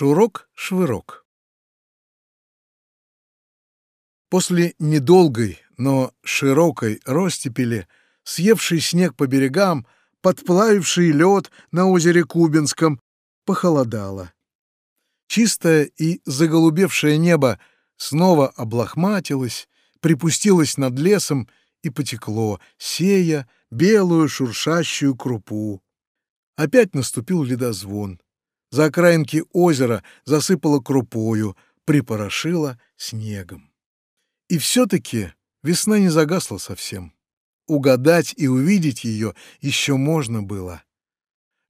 Шурок-швырок После недолгой, но широкой ростепели, съевший снег по берегам, подплавивший лед на озере Кубинском, похолодало. Чистое и заголубевшее небо снова облахматилось, припустилось над лесом и потекло, сея белую шуршащую крупу. Опять наступил ледозвон. За окраинки озера засыпало крупою, припорошило снегом. И все-таки весна не загасла совсем. Угадать и увидеть ее еще можно было.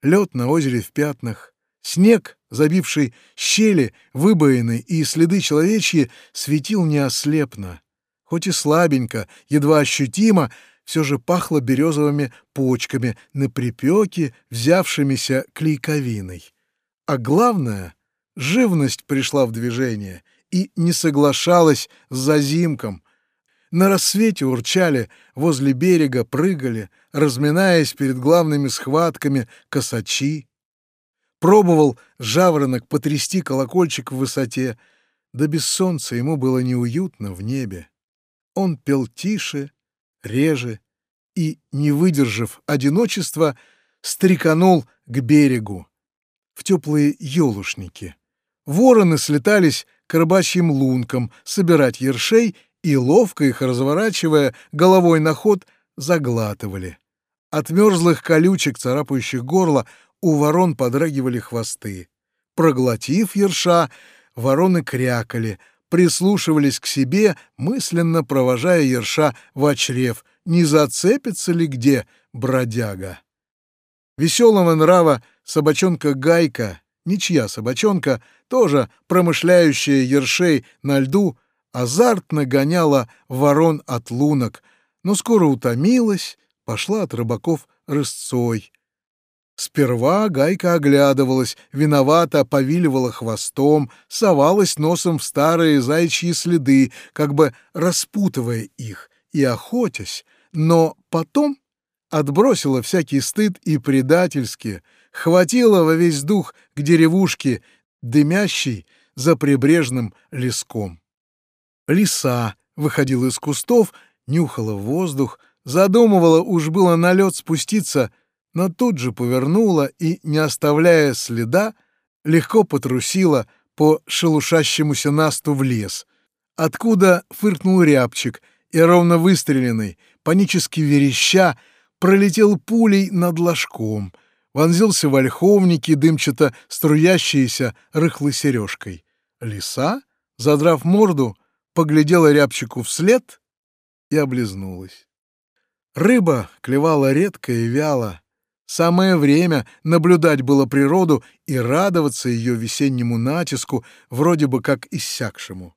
Лед на озере в пятнах, снег, забивший щели, выбоины и следы человечьи, светил неослепно. Хоть и слабенько, едва ощутимо, все же пахло березовыми почками на припеке, взявшимися клейковиной. А главное, живность пришла в движение и не соглашалась с зазимком. На рассвете урчали, возле берега прыгали, разминаясь перед главными схватками косачи. Пробовал жаворонок потрясти колокольчик в высоте, да без солнца ему было неуютно в небе. Он пел тише, реже и, не выдержав одиночества, стреканул к берегу в теплые елушники. Вороны слетались к рыбачьим лункам собирать ершей и, ловко их разворачивая, головой на ход заглатывали. От мерзлых колючек, царапающих горло, у ворон подрагивали хвосты. Проглотив ерша, вороны крякали, прислушивались к себе, мысленно провожая ерша в чрев, не зацепится ли где бродяга. Веселого нрава собачонка Гайка, ничья собачонка, тоже промышляющая ершей на льду, азартно гоняла ворон от лунок, но скоро утомилась, пошла от рыбаков рысцой. Сперва Гайка оглядывалась, виновато повиливала хвостом, совалась носом в старые зайчьи следы, как бы распутывая их и охотясь, но потом отбросила всякий стыд и предательски, хватила во весь дух к деревушке, дымящей за прибрежным леском. Лиса выходила из кустов, нюхала воздух, задумывала уж было на лед спуститься, но тут же повернула и, не оставляя следа, легко потрусила по шелушащемуся насту в лес, откуда фыркнул рябчик и ровно выстреленный, панически вереща, пролетел пулей над ложком, вонзился в ольховники, дымчато струящиеся рыхлой сережкой. Лиса, задрав морду, поглядела рябчику вслед и облизнулась. Рыба клевала редко и вяло. Самое время наблюдать было природу и радоваться ее весеннему натиску, вроде бы как иссякшему.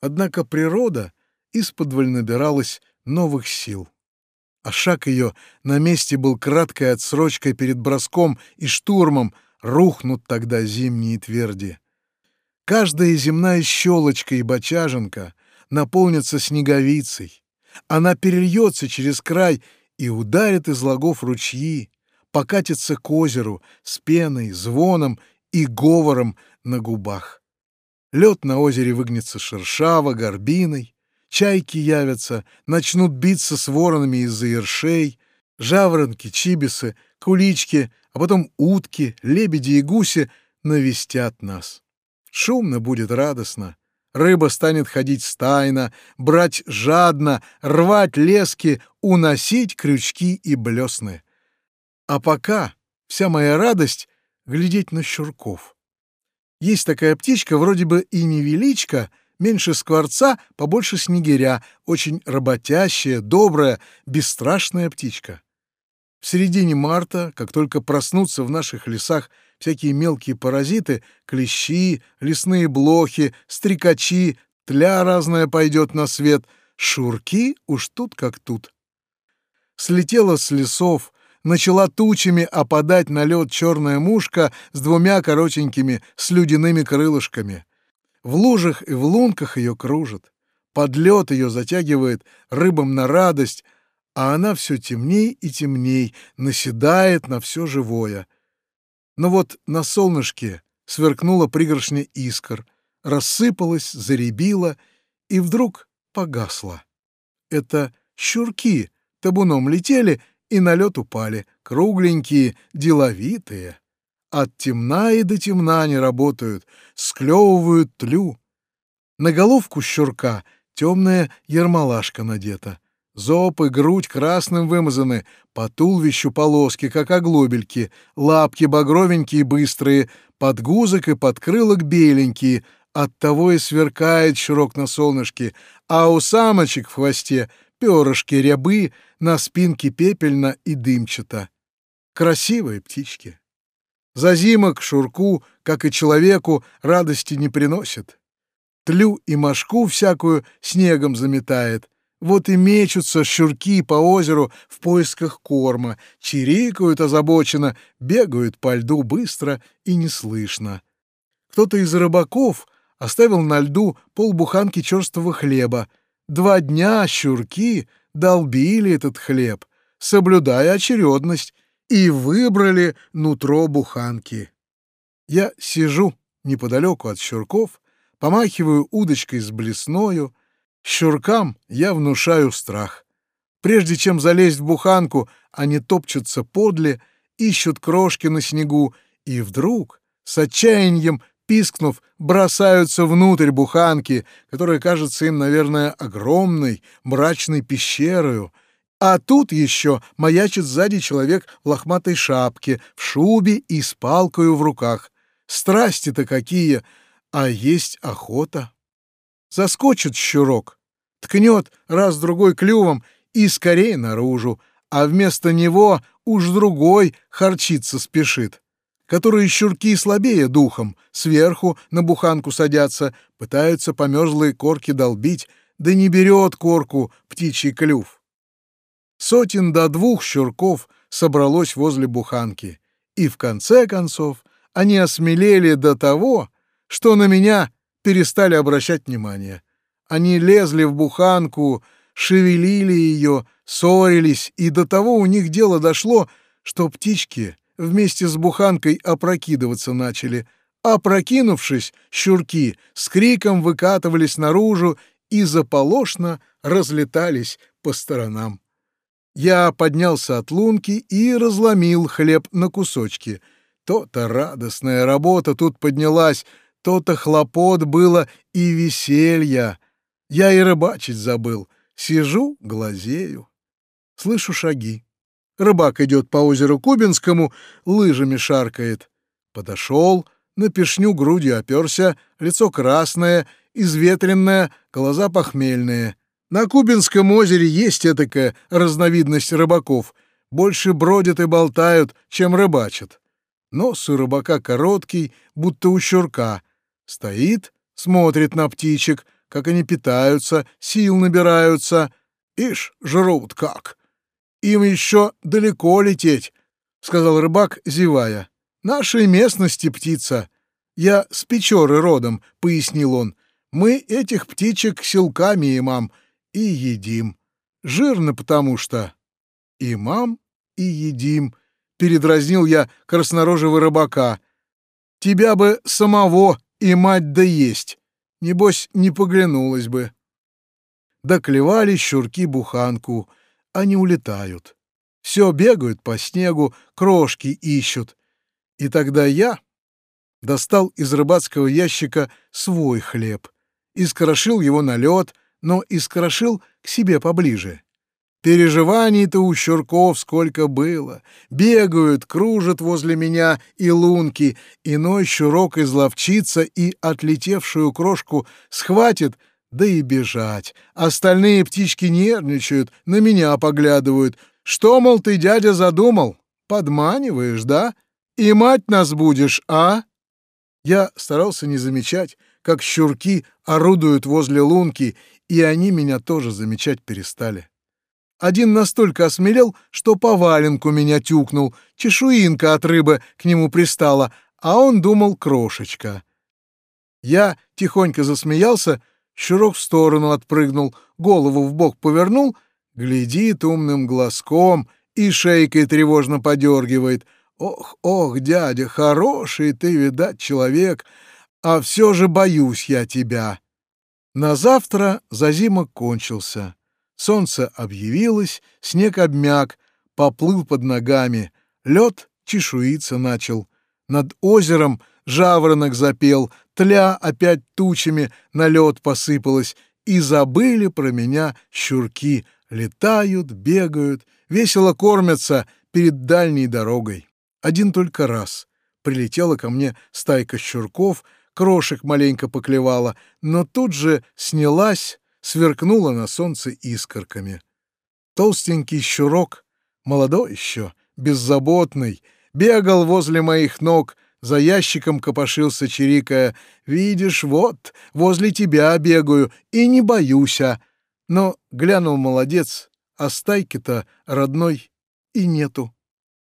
Однако природа исподволь набиралась новых сил. А шаг ее на месте был краткой отсрочкой перед броском и штурмом, рухнут тогда зимние тверди. Каждая земная щелочка и бочаженка наполнится снеговицей. Она перельется через край и ударит из лагов ручьи, покатится к озеру с пеной, звоном и говором на губах. Лед на озере выгнется шершаво, горбиной, Чайки явятся, начнут биться с воронами из-за ершей, жаворонки, чибисы, кулички, а потом утки, лебеди и гуси навестят нас. Шумно будет радостно. Рыба станет ходить стайно, брать жадно, рвать лески, уносить крючки и блесны. А пока вся моя радость — глядеть на щурков. Есть такая птичка, вроде бы и невеличка — Меньше скворца, побольше снегиря, очень работящая, добрая, бесстрашная птичка. В середине марта, как только проснутся в наших лесах всякие мелкие паразиты, клещи, лесные блохи, стрекачи, тля разная пойдет на свет, шурки уж тут как тут. Слетела с лесов, начала тучами опадать на лед черная мушка с двумя коротенькими слюдяными крылышками. В лужах и в лунках ее кружит. Под лед ее затягивает рыбам на радость, а она все темней и темней, наседает на все живое. Но вот на солнышке сверкнула пригоршня искр, рассыпалась, заребила и вдруг погасла. Это щурки табуном летели и на лед упали, кругленькие, деловитые. От темна и до темна не работают, склевывают тлю. На головку щурка темная ермолашка надета. Зоб и грудь красным вымазаны, по туловищу полоски, как оглобельки, лапки багровенькие быстрые, подгузок и подкрылок беленькие, оттого и сверкает щурок на солнышке, а у самочек в хвосте перышки рябы, на спинке пепельно и дымчато. Красивые птички. За зимок шурку, как и человеку, радости не приносит. Тлю и мошку всякую снегом заметает, вот и мечутся щурки по озеру в поисках корма, чирикают озабоченно, бегают по льду быстро и неслышно. Кто-то из рыбаков оставил на льду полбуханки черствого хлеба. Два дня щурки долбили этот хлеб, соблюдая очередность, и выбрали нутро буханки. Я сижу неподалеку от щурков, помахиваю удочкой с блесною, Щуркам я внушаю страх. Прежде чем залезть в буханку, они топчутся подле, ищут крошки на снегу, и вдруг, с отчаянием пискнув, бросаются внутрь буханки, которая кажется им, наверное, огромной, мрачной пещерою. А тут еще маячит сзади человек в лохматой шапке, в шубе и с палкою в руках. Страсти-то какие, а есть охота. Заскочит щурок, ткнет раз-другой клювом и скорее наружу, а вместо него уж другой харчиться спешит. Которые щурки слабее духом, сверху на буханку садятся, пытаются по корке долбить, да не берет корку птичий клюв. Сотен до двух щурков собралось возле буханки, и в конце концов они осмелели до того, что на меня перестали обращать внимание. Они лезли в буханку, шевелили ее, ссорились, и до того у них дело дошло, что птички вместе с буханкой опрокидываться начали. Опрокинувшись, щурки с криком выкатывались наружу и заполошно разлетались по сторонам. Я поднялся от лунки и разломил хлеб на кусочки. То-то радостная работа тут поднялась, то-то хлопот было и веселья. Я и рыбачить забыл. Сижу, глазею. Слышу шаги. Рыбак идет по озеру Кубинскому, лыжами шаркает. Подошел, на пешню грудью оперся, лицо красное, изветренное, глаза похмельные. На Кубинском озере есть этакая разновидность рыбаков. Больше бродят и болтают, чем рыбачат. Нос у рыбака короткий, будто у щурка — Стоит, смотрит на птичек, как они питаются, сил набираются. Ишь, жрут как. Им еще далеко лететь, — сказал рыбак, зевая. Нашей местности птица. Я с Печоры родом, — пояснил он. Мы этих птичек силками имам и едим. Жирно потому что. Имам и едим, — передразнил я краснорожего рыбака. Тебя бы самого и мать да есть. Небось, не поглянулась бы. Доклевали щурки буханку, они улетают. Все бегают по снегу, крошки ищут. И тогда я достал из рыбацкого ящика свой хлеб, искрошил его на лед, но искрошил к себе поближе. Переживаний-то у щурков сколько было. Бегают, кружат возле меня и лунки. Иной щурок изловчится и отлетевшую крошку схватит, да и бежать. Остальные птички нервничают, на меня поглядывают. Что, мол, ты, дядя, задумал? Подманиваешь, да? И мать нас будешь, а? Я старался не замечать, как щурки орудуют возле лунки, и они меня тоже замечать перестали. Один настолько осмелел, что по валенку меня тюкнул, чешуинка от рыбы к нему пристала, а он думал крошечка. Я тихонько засмеялся, щурок в сторону отпрыгнул, голову в бок повернул, глядит умным глазком и шейкой тревожно подергивает. Ох, ох, дядя, хороший ты, видать, человек, а все же боюсь я тебя. На завтра зазимок кончился. Солнце объявилось, снег обмяк, поплыл под ногами, лед чешуиться начал. Над озером жаворонок запел, тля опять тучами на лед посыпалась, и забыли про меня щурки. Летают, бегают, весело кормятся перед дальней дорогой. Один только раз прилетела ко мне стайка щурков, крошек маленько поклевала, но тут же снялась, сверкнула на солнце искорками. Толстенький щурок, молодой еще, беззаботный, бегал возле моих ног, за ящиком копошился, чирикая. «Видишь, вот, возле тебя бегаю и не боюся». Но глянул молодец, а стайки-то родной и нету.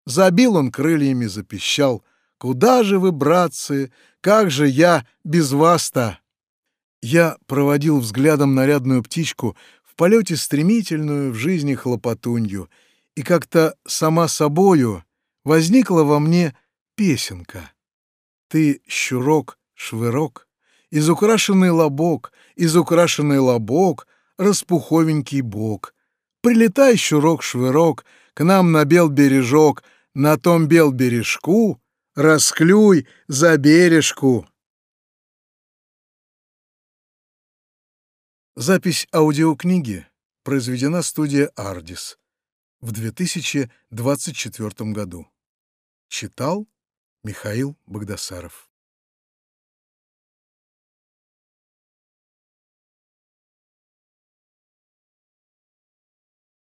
Забил он крыльями, запищал. «Куда же вы, братцы? Как же я без вас-то?» Я проводил взглядом нарядную птичку в полете стремительную в жизни хлопотунью, и как-то сама собою возникла во мне песенка. Ты щурок, швырок, изукрашенный лобок, изукрашенный лобок, распуховенький бок. Прилетай, щурок-швырок, к нам на бел бережок, на том бел бережку, расклюй за бережку. Запись аудиокниги произведена студия «Ардис» в 2024 году. Читал Михаил Богдасаров